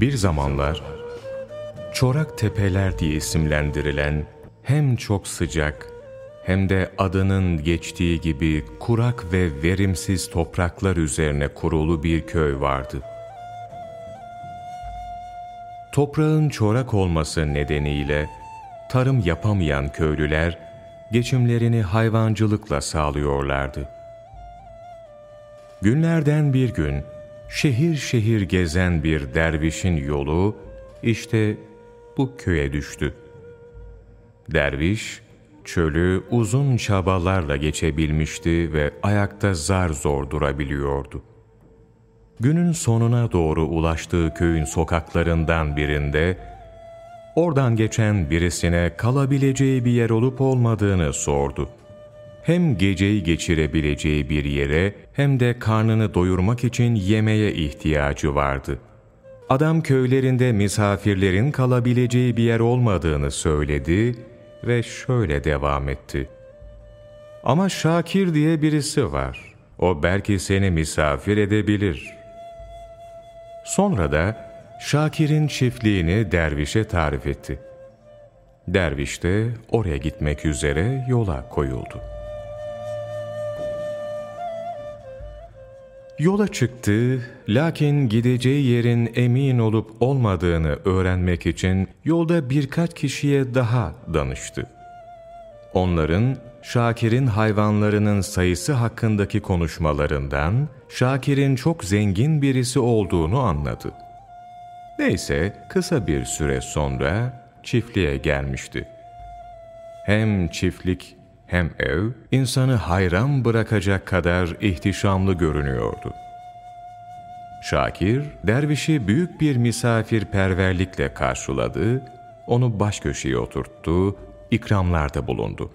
Bir zamanlar Çorak Tepeler diye isimlendirilen hem çok sıcak hem de adının geçtiği gibi kurak ve verimsiz topraklar üzerine kurulu bir köy vardı. Toprağın çorak olması nedeniyle tarım yapamayan köylüler geçimlerini hayvancılıkla sağlıyorlardı. Günlerden bir gün şehir şehir gezen bir dervişin yolu işte bu köye düştü. Derviş, çölü uzun çabalarla geçebilmişti ve ayakta zar zor durabiliyordu. Günün sonuna doğru ulaştığı köyün sokaklarından birinde, oradan geçen birisine kalabileceği bir yer olup olmadığını sordu. Hem geceyi geçirebileceği bir yere hem de karnını doyurmak için yemeğe ihtiyacı vardı. Adam köylerinde misafirlerin kalabileceği bir yer olmadığını söyledi ve şöyle devam etti. Ama Şakir diye birisi var. O belki seni misafir edebilir. Sonra da Şakir'in çiftliğini dervişe tarif etti. Derviş de oraya gitmek üzere yola koyuldu. Yola çıktı, lakin gideceği yerin emin olup olmadığını öğrenmek için yolda birkaç kişiye daha danıştı. Onların Şakir'in hayvanlarının sayısı hakkındaki konuşmalarından Şakir'in çok zengin birisi olduğunu anladı. Neyse kısa bir süre sonra çiftliğe gelmişti. Hem çiftlik hem ev insanı hayran bırakacak kadar ihtişamlı görünüyordu. Şakir, dervişi büyük bir misafirperverlikle karşıladı, onu baş köşeye oturttu, ikramlarda bulundu.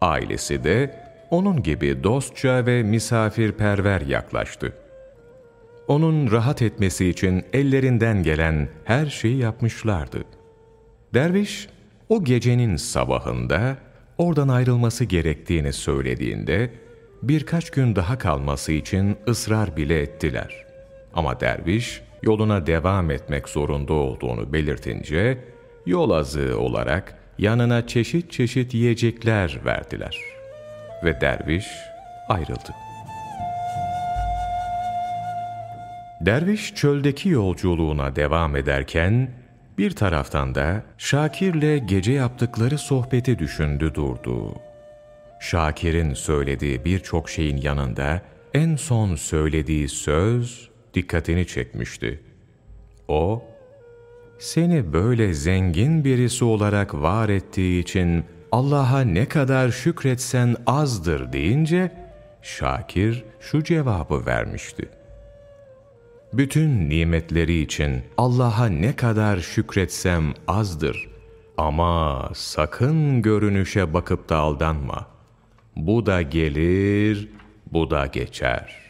Ailesi de onun gibi dostça ve misafirperver yaklaştı. Onun rahat etmesi için ellerinden gelen her şeyi yapmışlardı. Derviş, o gecenin sabahında oradan ayrılması gerektiğini söylediğinde birkaç gün daha kalması için ısrar bile ettiler. Ama derviş yoluna devam etmek zorunda olduğunu belirtince yol azığı olarak yanına çeşit çeşit yiyecekler verdiler. Ve derviş ayrıldı. Derviş çöldeki yolculuğuna devam ederken bir taraftan da Şakir'le gece yaptıkları sohbeti düşündü durdu. Şakir'in söylediği birçok şeyin yanında en son söylediği söz dikkatini çekmişti. O, seni böyle zengin birisi olarak var ettiği için Allah'a ne kadar şükretsen azdır deyince Şakir şu cevabı vermişti bütün nimetleri için Allah'a ne kadar şükretsem azdır. Ama sakın görünüşe bakıp da aldanma. Bu da gelir, bu da geçer.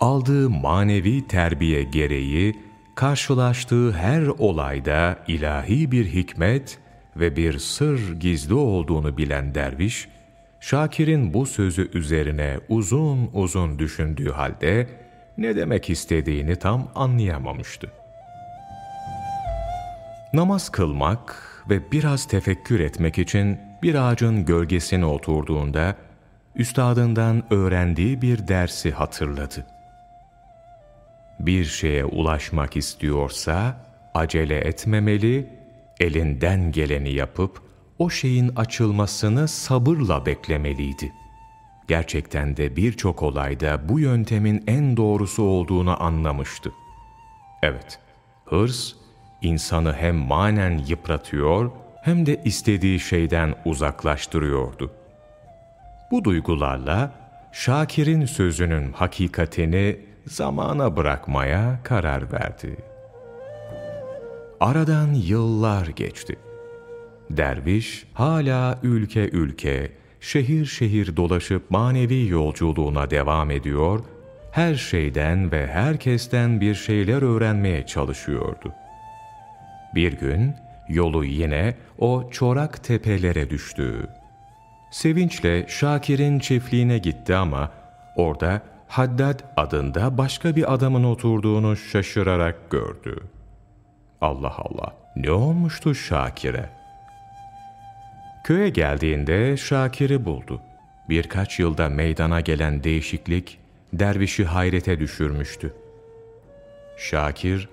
Aldığı manevi terbiye gereği karşılaştığı her olayda ilahi bir hikmet ve bir sır gizli olduğunu bilen derviş, Şakir'in bu sözü üzerine uzun uzun düşündüğü halde ne demek istediğini tam anlayamamıştı. Namaz kılmak ve biraz tefekkür etmek için bir ağacın gölgesine oturduğunda üstadından öğrendiği bir dersi hatırladı. Bir şeye ulaşmak istiyorsa acele etmemeli, elinden geleni yapıp o şeyin açılmasını sabırla beklemeliydi. Gerçekten de birçok olayda bu yöntemin en doğrusu olduğunu anlamıştı. Evet, hırs insanı hem manen yıpratıyor hem de istediği şeyden uzaklaştırıyordu. Bu duygularla Şakir'in sözünün hakikatini zamana bırakmaya karar verdi. Aradan yıllar geçti. Derviş hala ülke ülke, şehir şehir dolaşıp manevi yolculuğuna devam ediyor, her şeyden ve herkesten bir şeyler öğrenmeye çalışıyordu. Bir gün yolu yine o çorak tepelere düştü. Sevinçle Şakir'in çiftliğine gitti ama orada Haddad adında başka bir adamın oturduğunu şaşırarak gördü. Allah Allah, ne olmuştu Şakir'e? Köye geldiğinde Şakir'i buldu. Birkaç yılda meydana gelen değişiklik dervişi hayrete düşürmüştü. Şakir,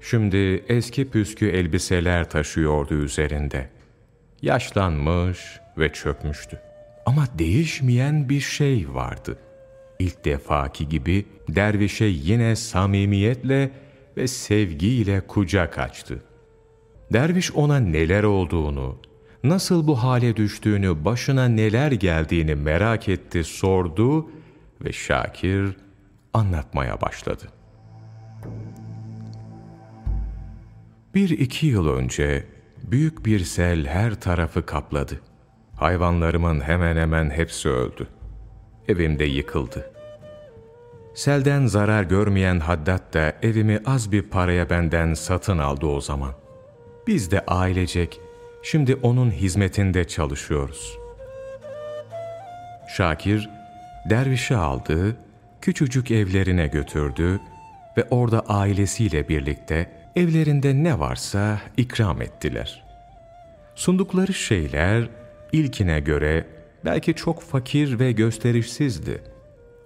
şimdi eski püskü elbiseler taşıyordu üzerinde. Yaşlanmış ve çökmüştü. Ama değişmeyen bir şey vardı. İlk defaki gibi dervişe yine samimiyetle ve sevgiyle kucak açtı. Derviş ona neler olduğunu, nasıl bu hale düştüğünü, başına neler geldiğini merak etti, sordu ve Şakir anlatmaya başladı. Bir iki yıl önce büyük bir sel her tarafı kapladı. Hayvanlarımın hemen hemen hepsi öldü. Evim de yıkıldı. Selden zarar görmeyen Haddad da evimi az bir paraya benden satın aldı o zaman. Biz de ailecek şimdi onun hizmetinde çalışıyoruz. Şakir, dervişi aldı, küçücük evlerine götürdü ve orada ailesiyle birlikte evlerinde ne varsa ikram ettiler. Sundukları şeyler ilkine göre belki çok fakir ve gösterişsizdi.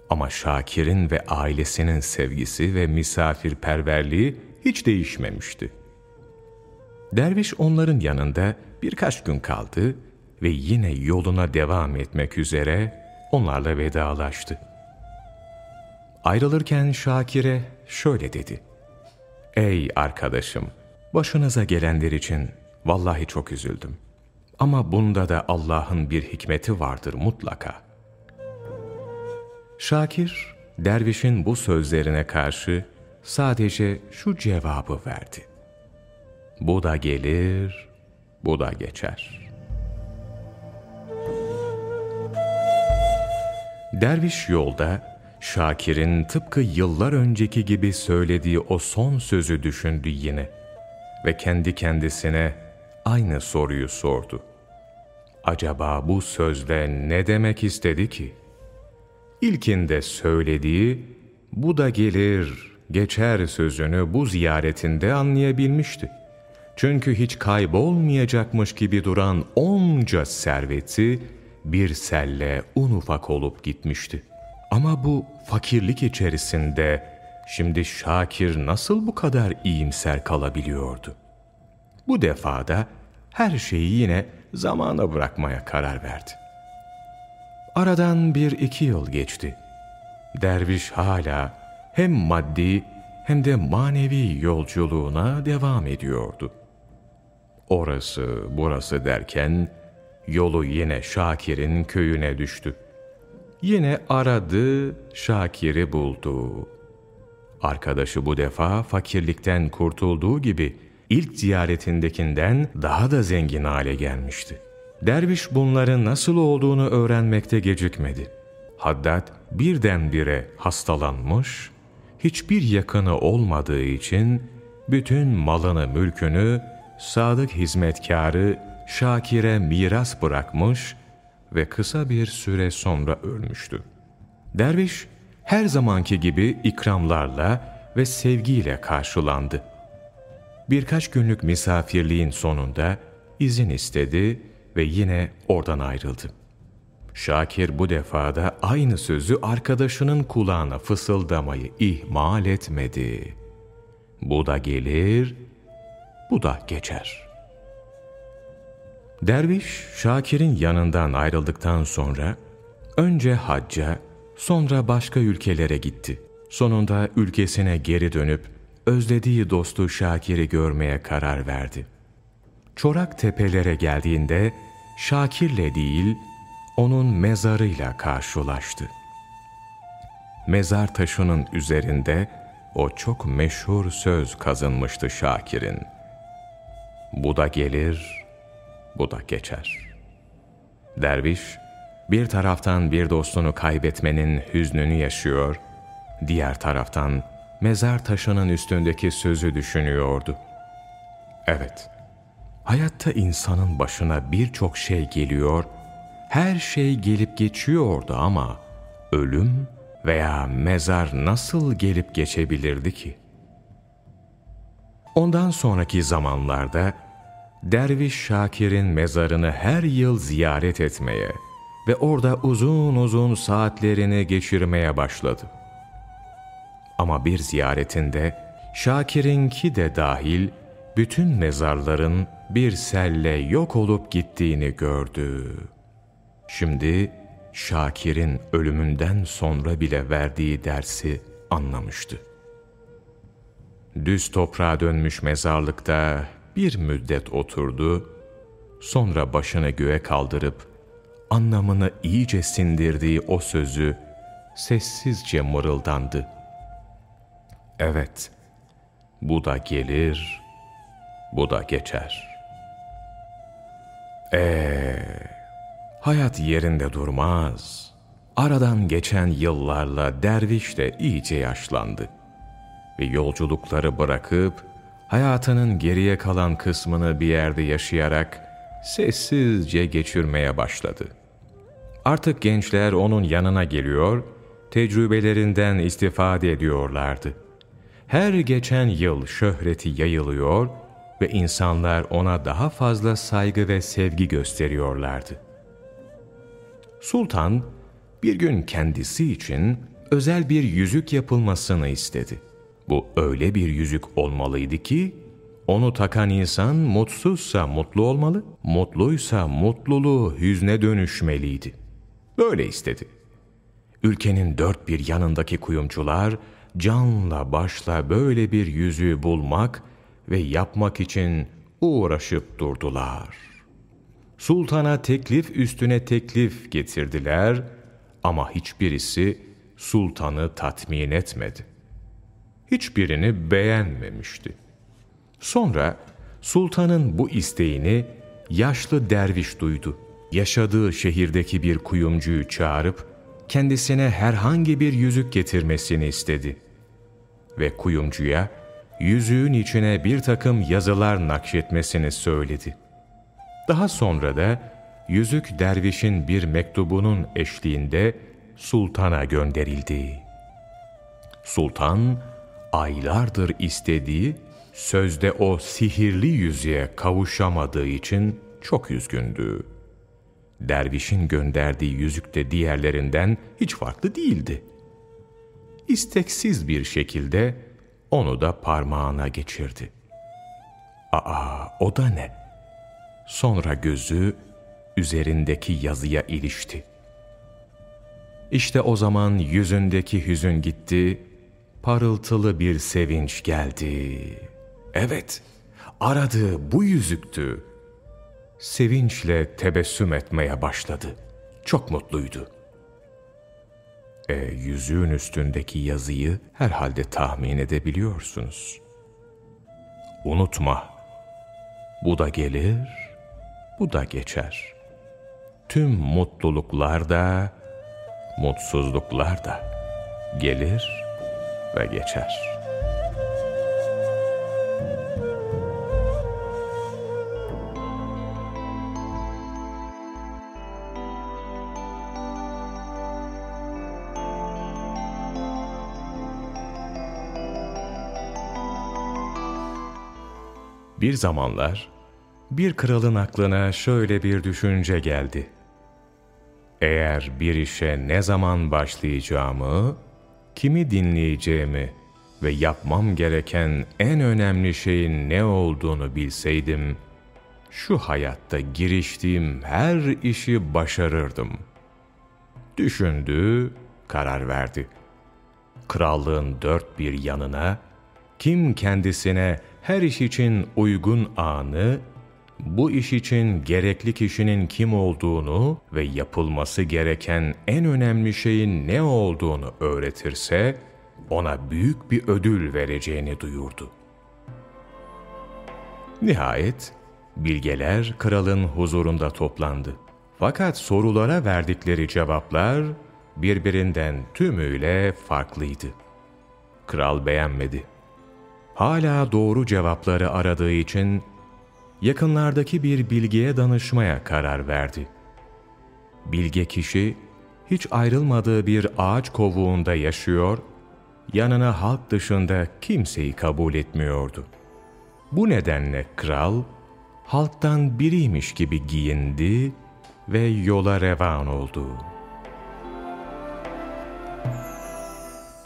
Ama Şakir'in ve ailesinin sevgisi ve misafirperverliği hiç değişmemişti. Derviş onların yanında birkaç gün kaldı ve yine yoluna devam etmek üzere onlarla vedalaştı. Ayrılırken Şakir'e şöyle dedi. Ey arkadaşım, başınıza gelenler için vallahi çok üzüldüm. Ama bunda da Allah'ın bir hikmeti vardır mutlaka. Şakir, dervişin bu sözlerine karşı sadece şu cevabı verdi. Bu da gelir, bu da geçer. Derviş yolda, Şakir'in tıpkı yıllar önceki gibi söylediği o son sözü düşündü yine ve kendi kendisine aynı soruyu sordu. Acaba bu sözle ne demek istedi ki? İlkinde söylediği, bu da gelir, geçer sözünü bu ziyaretinde anlayabilmişti. Çünkü hiç kaybolmayacakmış gibi duran onca serveti bir selle un ufak olup gitmişti. Ama bu fakirlik içerisinde şimdi Şakir nasıl bu kadar iyimser kalabiliyordu? Bu defada her şeyi yine zamana bırakmaya karar verdi. Aradan bir iki yıl geçti. Derviş hala hem maddi hem de manevi yolculuğuna devam ediyordu. Orası burası derken yolu yine Şakir'in köyüne düştü. Yine aradı, Şakir'i buldu. Arkadaşı bu defa fakirlikten kurtulduğu gibi ilk ziyaretindekinden daha da zengin hale gelmişti. Derviş bunların nasıl olduğunu öğrenmekte gecikmedi. Haddad birdenbire hastalanmış, hiçbir yakını olmadığı için bütün malını mülkünü sadık hizmetkarı Şakir'e miras bırakmış ve kısa bir süre sonra ölmüştü. Derviş her zamanki gibi ikramlarla ve sevgiyle karşılandı birkaç günlük misafirliğin sonunda izin istedi ve yine oradan ayrıldı. Şakir bu defada aynı sözü arkadaşının kulağına fısıldamayı ihmal etmedi. Bu da gelir, bu da geçer. Derviş, Şakir'in yanından ayrıldıktan sonra önce hacca, sonra başka ülkelere gitti. Sonunda ülkesine geri dönüp özlediği dostu Şakir'i görmeye karar verdi. Çorak tepelere geldiğinde Şakir'le değil, onun mezarıyla karşılaştı. Mezar taşının üzerinde o çok meşhur söz kazınmıştı Şakir'in. Bu da gelir, bu da geçer. Derviş, bir taraftan bir dostunu kaybetmenin hüznünü yaşıyor, diğer taraftan mezar taşının üstündeki sözü düşünüyordu. Evet, hayatta insanın başına birçok şey geliyor, her şey gelip geçiyordu ama ölüm veya mezar nasıl gelip geçebilirdi ki? Ondan sonraki zamanlarda Derviş Şakir'in mezarını her yıl ziyaret etmeye ve orada uzun uzun saatlerini geçirmeye başladı. Ama bir ziyaretinde Şakir'inki de dahil bütün mezarların bir selle yok olup gittiğini gördü. Şimdi Şakir'in ölümünden sonra bile verdiği dersi anlamıştı. Düz toprağa dönmüş mezarlıkta bir müddet oturdu, sonra başını göğe kaldırıp anlamını iyice sindirdiği o sözü sessizce mırıldandı. Evet, bu da gelir, bu da geçer. Eee, hayat yerinde durmaz. Aradan geçen yıllarla derviş de iyice yaşlandı. Ve yolculukları bırakıp, hayatının geriye kalan kısmını bir yerde yaşayarak sessizce geçirmeye başladı. Artık gençler onun yanına geliyor, tecrübelerinden istifade ediyorlardı. Her geçen yıl şöhreti yayılıyor ve insanlar ona daha fazla saygı ve sevgi gösteriyorlardı. Sultan bir gün kendisi için özel bir yüzük yapılmasını istedi. Bu öyle bir yüzük olmalıydı ki onu takan insan mutsuzsa mutlu olmalı, mutluysa mutluluğu hüzne dönüşmeliydi. Böyle istedi. Ülkenin dört bir yanındaki kuyumcular canla başla böyle bir yüzüğü bulmak ve yapmak için uğraşıp durdular. Sultana teklif üstüne teklif getirdiler ama hiçbirisi sultanı tatmin etmedi. Hiçbirini beğenmemişti. Sonra sultanın bu isteğini yaşlı derviş duydu. Yaşadığı şehirdeki bir kuyumcuyu çağırıp kendisine herhangi bir yüzük getirmesini istedi. Ve kuyumcuya yüzüğün içine bir takım yazılar nakşetmesini söyledi. Daha sonra da yüzük dervişin bir mektubunun eşliğinde sultana gönderildi. Sultan aylardır istediği sözde o sihirli yüzüğe kavuşamadığı için çok üzgündü. Dervişin gönderdiği yüzük de diğerlerinden hiç farklı değildi. İsteksiz bir şekilde onu da parmağına geçirdi. Aa, o da ne? Sonra gözü üzerindeki yazıya ilişti. İşte o zaman yüzündeki hüzün gitti, parıltılı bir sevinç geldi. Evet, aradığı bu yüzüktü. Sevinçle tebessüm etmeye başladı. Çok mutluydu. E, yüzüğün üstündeki yazıyı herhalde tahmin edebiliyorsunuz. Unutma, bu da gelir, bu da geçer. Tüm mutluluklar da, mutsuzluklar da gelir ve geçer.'' Bir zamanlar bir kralın aklına şöyle bir düşünce geldi. Eğer bir işe ne zaman başlayacağımı, kimi dinleyeceğimi ve yapmam gereken en önemli şeyin ne olduğunu bilseydim, şu hayatta giriştiğim her işi başarırdım. Düşündü, karar verdi. Krallığın dört bir yanına, kim kendisine her iş için uygun anı, bu iş için gerekli kişinin kim olduğunu ve yapılması gereken en önemli şeyin ne olduğunu öğretirse, ona büyük bir ödül vereceğini duyurdu. Nihayet, bilgeler kralın huzurunda toplandı. Fakat sorulara verdikleri cevaplar birbirinden tümüyle farklıydı. Kral beğenmedi hala doğru cevapları aradığı için yakınlardaki bir bilgiye danışmaya karar verdi. Bilge kişi hiç ayrılmadığı bir ağaç kovuğunda yaşıyor, yanına halk dışında kimseyi kabul etmiyordu. Bu nedenle kral, halktan biriymiş gibi giyindi ve yola revan oldu.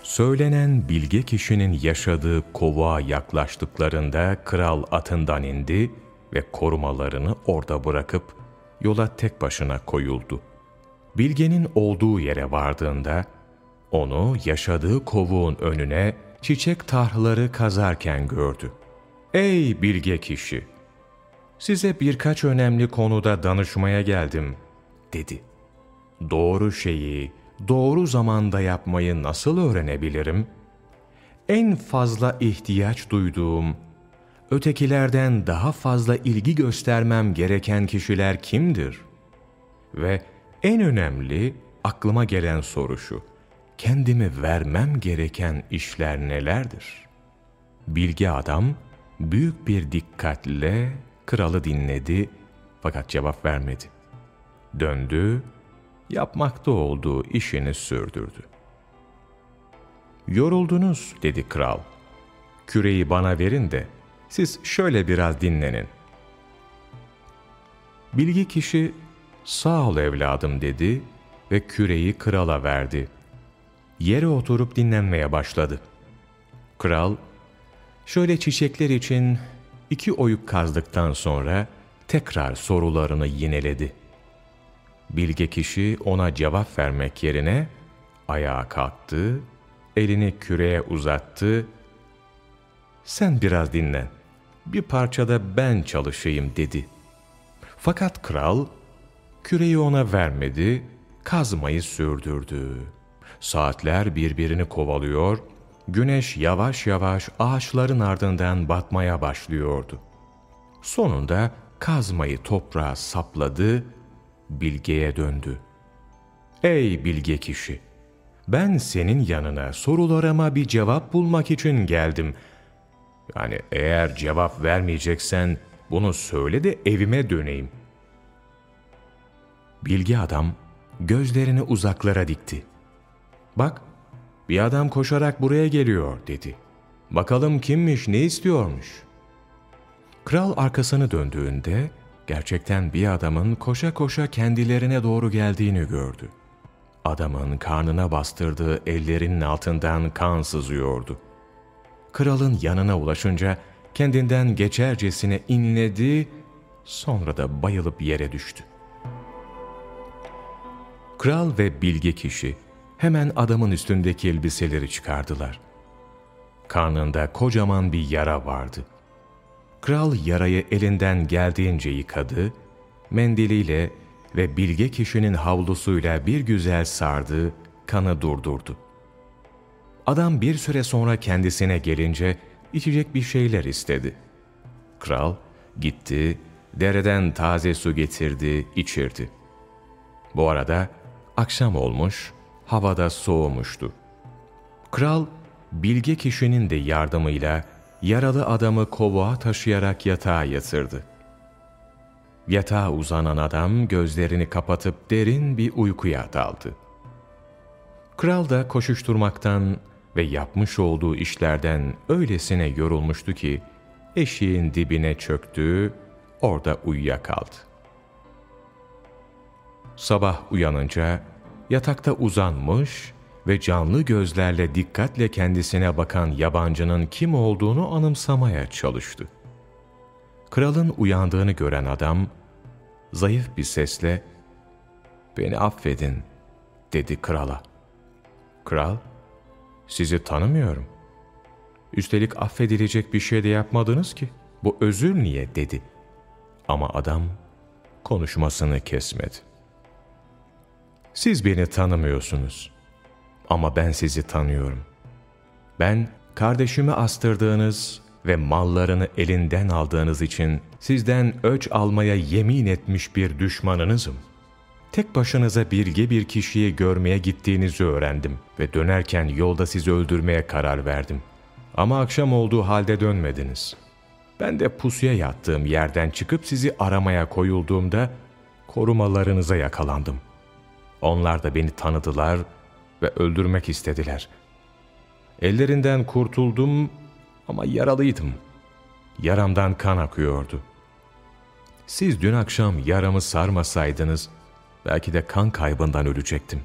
Söylenen bilge kişinin yaşadığı kovuğa yaklaştıklarında kral atından indi ve korumalarını orada bırakıp yola tek başına koyuldu. Bilgenin olduğu yere vardığında onu yaşadığı kovuğun önüne çiçek tahları kazarken gördü. Ey bilge kişi! Size birkaç önemli konuda danışmaya geldim, dedi. Doğru şeyi, doğru zamanda yapmayı nasıl öğrenebilirim? En fazla ihtiyaç duyduğum, ötekilerden daha fazla ilgi göstermem gereken kişiler kimdir? Ve en önemli aklıma gelen soru şu, kendimi vermem gereken işler nelerdir? Bilgi adam büyük bir dikkatle kralı dinledi fakat cevap vermedi. Döndü, yapmakta olduğu işini sürdürdü. Yoruldunuz dedi kral. Küreyi bana verin de siz şöyle biraz dinlenin. Bilgi kişi sağ ol evladım dedi ve küreyi krala verdi. Yere oturup dinlenmeye başladı. Kral, şöyle çiçekler için iki oyuk kazdıktan sonra tekrar sorularını yineledi. Bilge kişi ona cevap vermek yerine ayağa kalktı, elini küreye uzattı. Sen biraz dinlen, bir parçada ben çalışayım dedi. Fakat kral küreyi ona vermedi, kazmayı sürdürdü. Saatler birbirini kovalıyor, güneş yavaş yavaş ağaçların ardından batmaya başlıyordu. Sonunda kazmayı toprağa sapladı, bilgeye döndü. Ey bilge kişi! Ben senin yanına sorularıma bir cevap bulmak için geldim. Yani eğer cevap vermeyeceksen bunu söyle de evime döneyim. Bilgi adam gözlerini uzaklara dikti. Bak, bir adam koşarak buraya geliyor dedi. Bakalım kimmiş, ne istiyormuş? Kral arkasını döndüğünde gerçekten bir adamın koşa koşa kendilerine doğru geldiğini gördü. Adamın karnına bastırdığı ellerinin altından kan sızıyordu. Kralın yanına ulaşınca kendinden geçercesine inledi, sonra da bayılıp yere düştü. Kral ve bilge kişi hemen adamın üstündeki elbiseleri çıkardılar. Karnında kocaman bir yara vardı. Kral yarayı elinden geldiğince yıkadı, mendiliyle ve bilge kişinin havlusuyla bir güzel sardı, kanı durdurdu. Adam bir süre sonra kendisine gelince içecek bir şeyler istedi. Kral gitti, dereden taze su getirdi, içirdi. Bu arada akşam olmuş, havada soğumuştu. Kral, bilge kişinin de yardımıyla yaralı adamı kovuğa taşıyarak yatağa yatırdı. Yatağa uzanan adam gözlerini kapatıp derin bir uykuya daldı. Kral da koşuşturmaktan ve yapmış olduğu işlerden öylesine yorulmuştu ki, eşiğin dibine çöktü, orada uyuyakaldı. Sabah uyanınca yatakta uzanmış ve canlı gözlerle dikkatle kendisine bakan yabancının kim olduğunu anımsamaya çalıştı. Kralın uyandığını gören adam, zayıf bir sesle, ''Beni affedin.'' dedi krala. Kral, ''Sizi tanımıyorum. Üstelik affedilecek bir şey de yapmadınız ki. Bu özür niye?'' dedi. Ama adam konuşmasını kesmedi. Siz beni tanımıyorsunuz. Ama ben sizi tanıyorum. Ben kardeşimi astırdığınız ve mallarını elinden aldığınız için sizden öç almaya yemin etmiş bir düşmanınızım. Tek başınıza bilge bir kişiyi görmeye gittiğinizi öğrendim ve dönerken yolda sizi öldürmeye karar verdim. Ama akşam olduğu halde dönmediniz. Ben de pusuya yattığım yerden çıkıp sizi aramaya koyulduğumda korumalarınıza yakalandım. Onlar da beni tanıdılar ve öldürmek istediler. Ellerinden kurtuldum ama yaralıydım. Yaramdan kan akıyordu. Siz dün akşam yaramı sarmasaydınız, belki de kan kaybından ölecektim.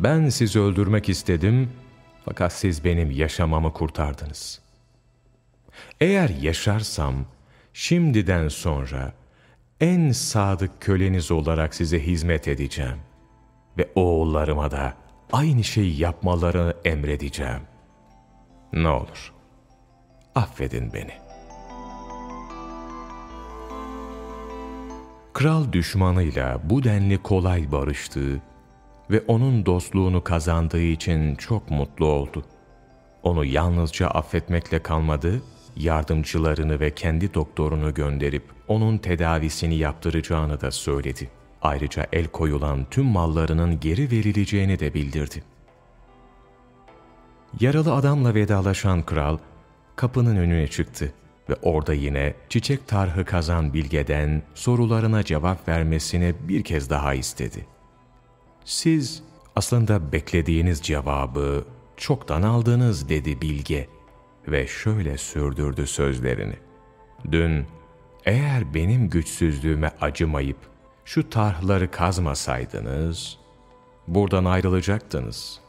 Ben sizi öldürmek istedim, fakat siz benim yaşamamı kurtardınız. Eğer yaşarsam, şimdiden sonra en sadık köleniz olarak size hizmet edeceğim. Ve oğullarıma da aynı şeyi yapmalarını emredeceğim. Ne olur, affedin beni. Kral düşmanıyla bu denli kolay barıştığı ve onun dostluğunu kazandığı için çok mutlu oldu. Onu yalnızca affetmekle kalmadı, yardımcılarını ve kendi doktorunu gönderip onun tedavisini yaptıracağını da söyledi. Ayrıca el koyulan tüm mallarının geri verileceğini de bildirdi. Yaralı adamla vedalaşan kral kapının önüne çıktı ve orada yine çiçek tarhı kazan bilgeden sorularına cevap vermesini bir kez daha istedi. Siz aslında beklediğiniz cevabı çoktan aldınız dedi bilge ve şöyle sürdürdü sözlerini. Dün eğer benim güçsüzlüğüme acımayıp şu tarhları kazmasaydınız, buradan ayrılacaktınız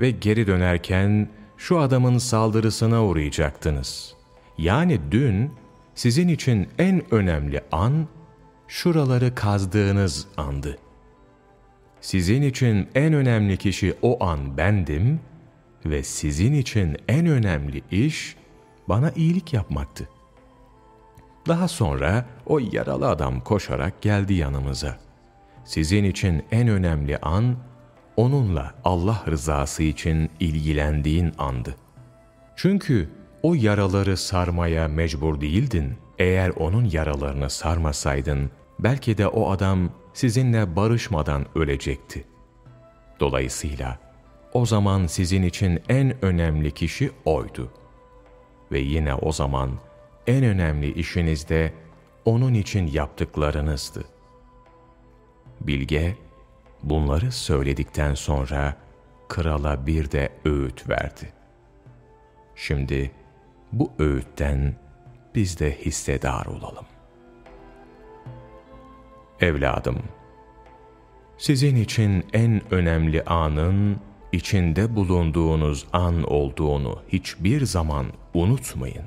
ve geri dönerken şu adamın saldırısına uğrayacaktınız. Yani dün sizin için en önemli an şuraları kazdığınız andı. Sizin için en önemli kişi o an bendim ve sizin için en önemli iş bana iyilik yapmaktı. Daha sonra o yaralı adam koşarak geldi yanımıza. Sizin için en önemli an, onunla Allah rızası için ilgilendiğin andı. Çünkü o yaraları sarmaya mecbur değildin. Eğer onun yaralarını sarmasaydın, belki de o adam sizinle barışmadan ölecekti. Dolayısıyla o zaman sizin için en önemli kişi oydu. Ve yine o zaman en önemli işiniz de onun için yaptıklarınızdı. Bilge bunları söyledikten sonra krala bir de öğüt verdi. Şimdi bu öğütten biz de hissedar olalım. Evladım, sizin için en önemli anın içinde bulunduğunuz an olduğunu hiçbir zaman unutmayın.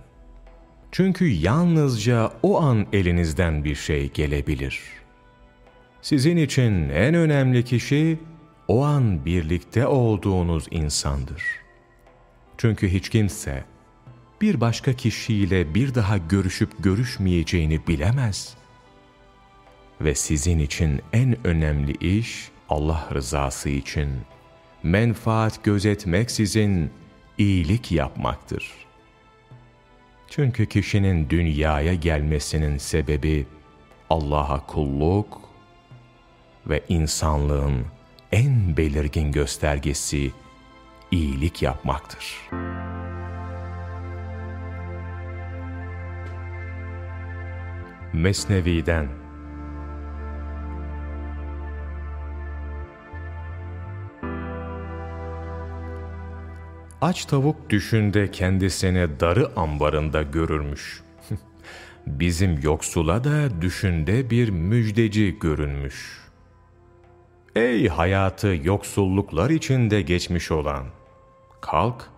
Çünkü yalnızca o an elinizden bir şey gelebilir. Sizin için en önemli kişi o an birlikte olduğunuz insandır. Çünkü hiç kimse bir başka kişiyle bir daha görüşüp görüşmeyeceğini bilemez. Ve sizin için en önemli iş Allah rızası için menfaat gözetmeksizin iyilik yapmaktır. Çünkü kişinin dünyaya gelmesinin sebebi Allah'a kulluk ve insanlığın en belirgin göstergesi iyilik yapmaktır. Mesnevi'den Aç tavuk düşünde kendisini darı ambarında görürmüş. Bizim yoksula da düşünde bir müjdeci görünmüş. Ey hayatı yoksulluklar içinde geçmiş olan! Kalk,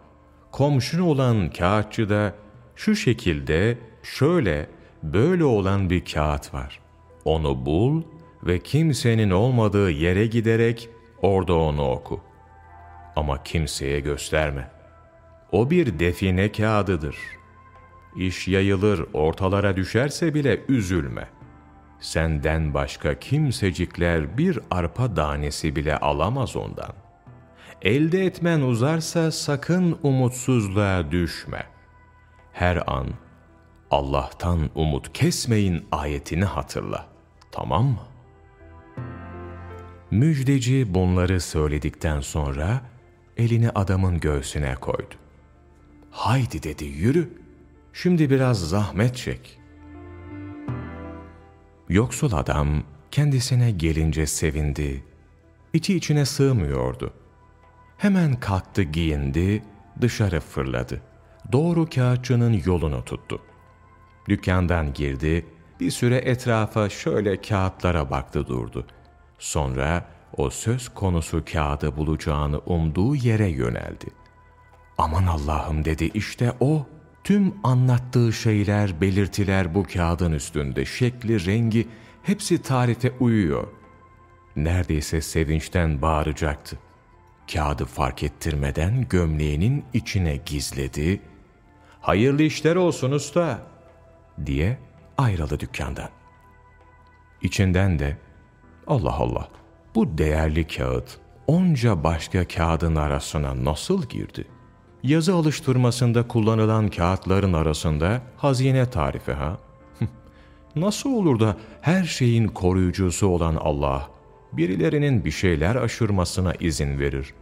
komşun olan kağıtçıda şu şekilde, şöyle, böyle olan bir kağıt var. Onu bul ve kimsenin olmadığı yere giderek orada onu oku. Ama kimseye gösterme. O bir define kağıdıdır. İş yayılır, ortalara düşerse bile üzülme. Senden başka kimsecikler bir arpa tanesi bile alamaz ondan. Elde etmen uzarsa sakın umutsuzluğa düşme. Her an Allah'tan umut kesmeyin ayetini hatırla. Tamam mı? Müjdeci bunları söyledikten sonra elini adamın göğsüne koydu. Haydi dedi yürü, şimdi biraz zahmet çek. Yoksul adam kendisine gelince sevindi içi içine sığmıyordu. Hemen kalktı giyindi, dışarı fırladı. Doğru kağıtçının yolunu tuttu. Dükkandan girdi, bir süre etrafa şöyle kağıtlara baktı durdu. Sonra o söz konusu kağıdı bulacağını umduğu yere yöneldi. Aman Allah'ım dedi işte o. Tüm anlattığı şeyler, belirtiler bu kağıdın üstünde. Şekli, rengi hepsi tarife uyuyor. Neredeyse sevinçten bağıracaktı. Kağıdı fark ettirmeden gömleğinin içine gizledi. ''Hayırlı işler olsun usta!'' Diye ayrıldı dükkandan. İçinden de ''Allah Allah, bu değerli kağıt onca başka kağıdın arasına nasıl girdi?'' Yazı alıştırmasında kullanılan kağıtların arasında hazine tarifi ha? Nasıl olur da her şeyin koruyucusu olan Allah, birilerinin bir şeyler aşırmasına izin verir?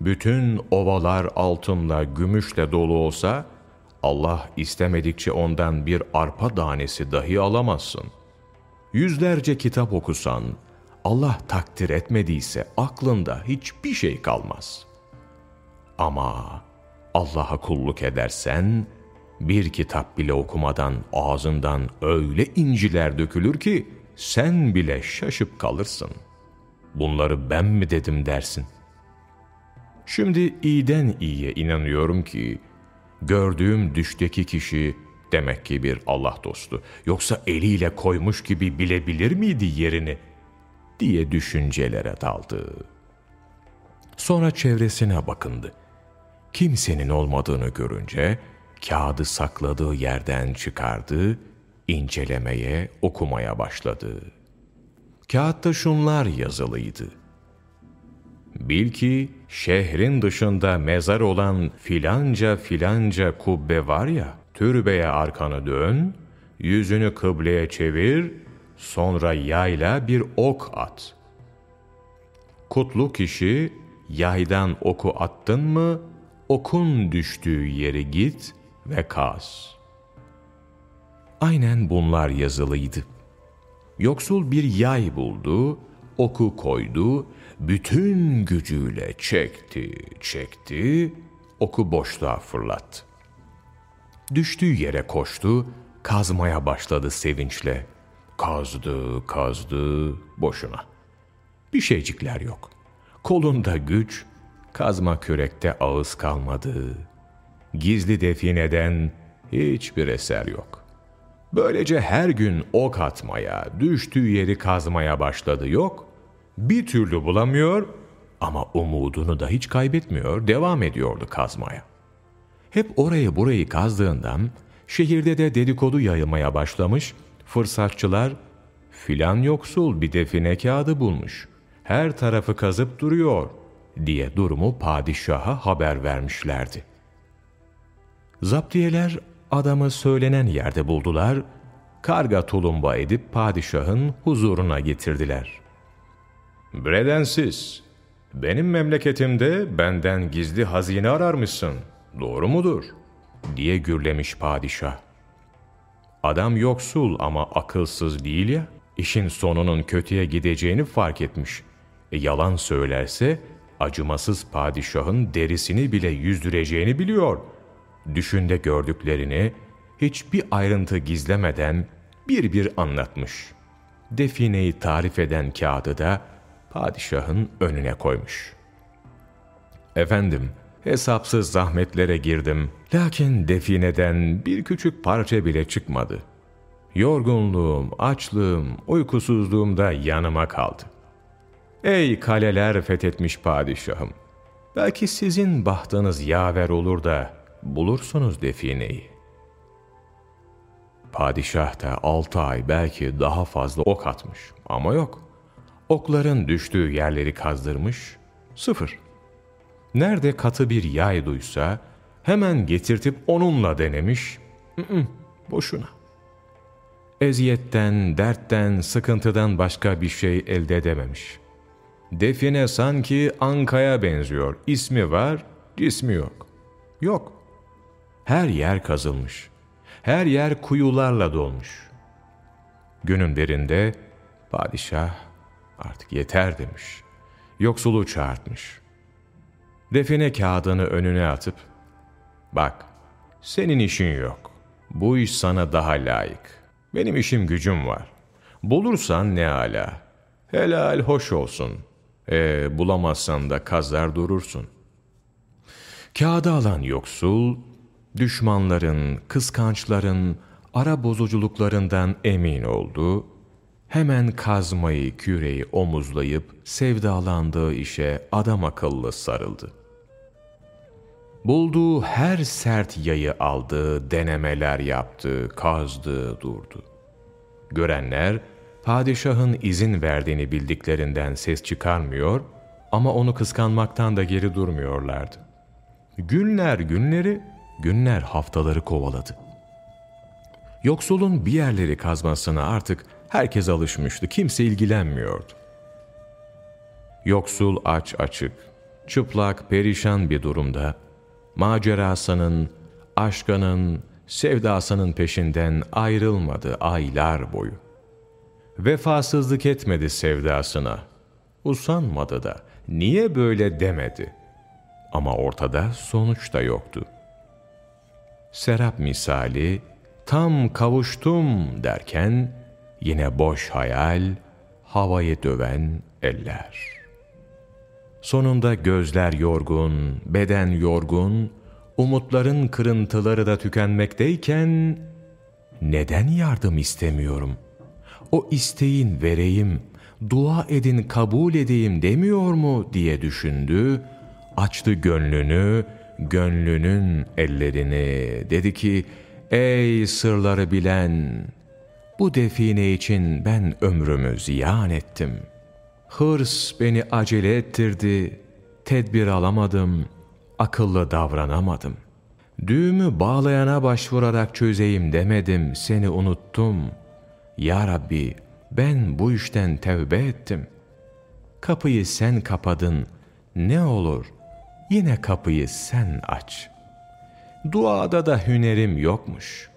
Bütün ovalar altınla, gümüşle dolu olsa, Allah istemedikçe ondan bir arpa tanesi dahi alamazsın. Yüzlerce kitap okusan, Allah takdir etmediyse aklında hiçbir şey kalmaz. Ama Allah'a kulluk edersen, bir kitap bile okumadan ağzından öyle inciler dökülür ki, sen bile şaşıp kalırsın. Bunları ben mi dedim dersin. Şimdi iyiden iyiye inanıyorum ki, gördüğüm düşteki kişi demek ki bir Allah dostu. Yoksa eliyle koymuş gibi bilebilir miydi yerini? diye düşüncelere daldı. Sonra çevresine bakındı kimsenin olmadığını görünce kağıdı sakladığı yerden çıkardı, incelemeye, okumaya başladı. Kağıtta şunlar yazılıydı. Bil ki şehrin dışında mezar olan filanca filanca kubbe var ya, türbeye arkanı dön, yüzünü kıbleye çevir, sonra yayla bir ok at. Kutlu kişi yaydan oku attın mı okun düştüğü yere git ve kaz. Aynen bunlar yazılıydı. Yoksul bir yay buldu, oku koydu, bütün gücüyle çekti, çekti, oku boşluğa fırlattı. Düştüğü yere koştu, kazmaya başladı sevinçle. Kazdı, kazdı, boşuna. Bir şeycikler yok. Kolunda güç, kazma kürekte ağız kalmadı. Gizli defineden hiçbir eser yok. Böylece her gün ok atmaya, düştüğü yeri kazmaya başladı yok. Bir türlü bulamıyor ama umudunu da hiç kaybetmiyor, devam ediyordu kazmaya. Hep orayı burayı kazdığından şehirde de dedikodu yayılmaya başlamış, fırsatçılar filan yoksul bir define kağıdı bulmuş. Her tarafı kazıp duruyor diye durumu padişaha haber vermişlerdi. Zaptiyeler adamı söylenen yerde buldular, karga tulumba edip padişahın huzuruna getirdiler. Bredensiz, benim memleketimde benden gizli hazine ararmışsın, doğru mudur? diye gürlemiş padişah. Adam yoksul ama akılsız değil ya, işin sonunun kötüye gideceğini fark etmiş. E, yalan söylerse acımasız padişahın derisini bile yüzdüreceğini biliyor. Düşünde gördüklerini hiçbir ayrıntı gizlemeden bir bir anlatmış. Defineyi tarif eden kağıdı da padişahın önüne koymuş. Efendim, hesapsız zahmetlere girdim. Lakin defineden bir küçük parça bile çıkmadı. Yorgunluğum, açlığım, uykusuzluğum da yanıma kaldı.'' Ey kaleler fethetmiş padişahım! Belki sizin bahtınız yaver olur da bulursunuz defineyi. Padişah da altı ay belki daha fazla ok atmış ama yok. Okların düştüğü yerleri kazdırmış, sıfır. Nerede katı bir yay duysa hemen getirtip onunla denemiş, ı -ı, boşuna. Eziyetten, dertten, sıkıntıdan başka bir şey elde edememiş.'' Define sanki Anka'ya benziyor. İsmi var, cismi yok. Yok. Her yer kazılmış. Her yer kuyularla dolmuş. Günün birinde padişah artık yeter demiş. Yoksulu çağırtmış. Define kağıdını önüne atıp, ''Bak, senin işin yok. Bu iş sana daha layık. Benim işim gücüm var. Bulursan ne ala. Helal hoş olsun. E, bulamazsan da kazar durursun.'' Kağıdı alan yoksul, düşmanların, kıskançların, ara bozuculuklarından emin oldu, hemen kazmayı, küreyi omuzlayıp sevdalandığı işe adam akıllı sarıldı. Bulduğu her sert yayı aldı, denemeler yaptı, kazdı, durdu. Görenler, padişahın izin verdiğini bildiklerinden ses çıkarmıyor ama onu kıskanmaktan da geri durmuyorlardı. Günler günleri, günler haftaları kovaladı. Yoksulun bir yerleri kazmasına artık herkes alışmıştı, kimse ilgilenmiyordu. Yoksul aç açık, çıplak, perişan bir durumda, macerasının, aşkının, sevdasının peşinden ayrılmadı aylar boyu. Vefasızlık etmedi sevdasına, usanmadı da, niye böyle demedi? Ama ortada sonuç da yoktu. Serap misali, tam kavuştum derken, yine boş hayal, havayı döven eller. Sonunda gözler yorgun, beden yorgun, umutların kırıntıları da tükenmekteyken, neden yardım istemiyorum? O isteğin vereyim, dua edin kabul edeyim demiyor mu diye düşündü, açtı gönlünü, gönlünün ellerini. Dedi ki, ey sırları bilen, bu define için ben ömrümü ziyan ettim. Hırs beni acele ettirdi, tedbir alamadım, akıllı davranamadım. Düğümü bağlayana başvurarak çözeyim demedim, seni unuttum. Ya Rabbi, ben bu işten tevbe ettim. Kapıyı sen kapadın, ne olur yine kapıyı sen aç. Duada da hünerim yokmuş.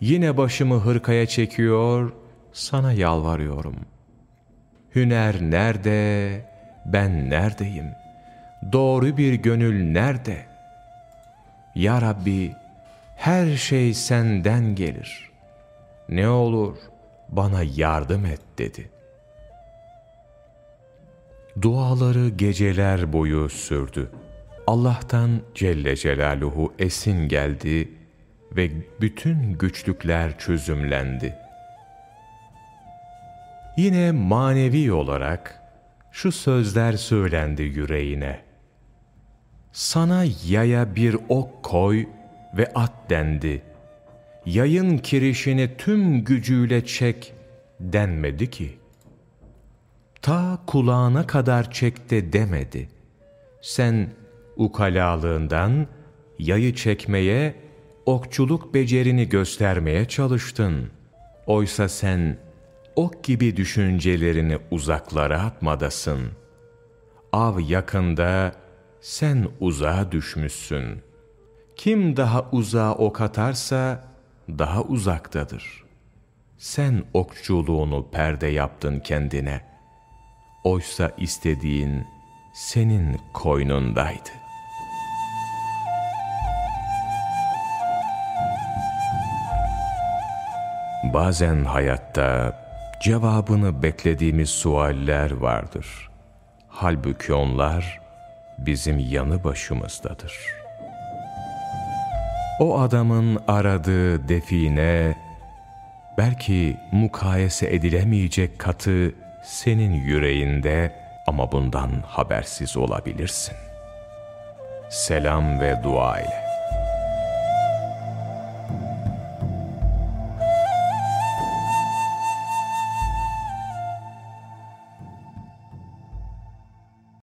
Yine başımı hırkaya çekiyor, sana yalvarıyorum. Hüner nerede, ben neredeyim? Doğru bir gönül nerede? Ya Rabbi, her şey senden gelir. Ne olur bana yardım et dedi. Duaları geceler boyu sürdü. Allah'tan Celle Celaluhu esin geldi ve bütün güçlükler çözümlendi. Yine manevi olarak şu sözler söylendi yüreğine. Sana yaya bir ok koy ve at dendi. Yayın kirişini tüm gücüyle çek denmedi ki. Ta kulağına kadar çekte demedi. Sen ukalalığından yayı çekmeye, okçuluk becerini göstermeye çalıştın. Oysa sen ok gibi düşüncelerini uzaklara atmadasın. Av yakında, sen uzağa düşmüşsün. Kim daha uzağa ok atarsa, daha uzaktadır. Sen okçuluğunu perde yaptın kendine. Oysa istediğin senin koynundaydı. Bazen hayatta cevabını beklediğimiz sualler vardır. Halbuki onlar bizim yanı başımızdadır. O adamın aradığı define belki mukayese edilemeyecek katı senin yüreğinde ama bundan habersiz olabilirsin. Selam ve dua ile.